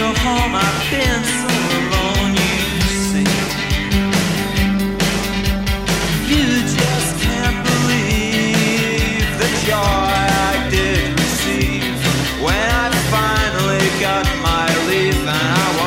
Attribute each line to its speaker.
Speaker 1: home. I've been so alone, you see. You just can't believe the joy I did receive when I finally got my leave and I.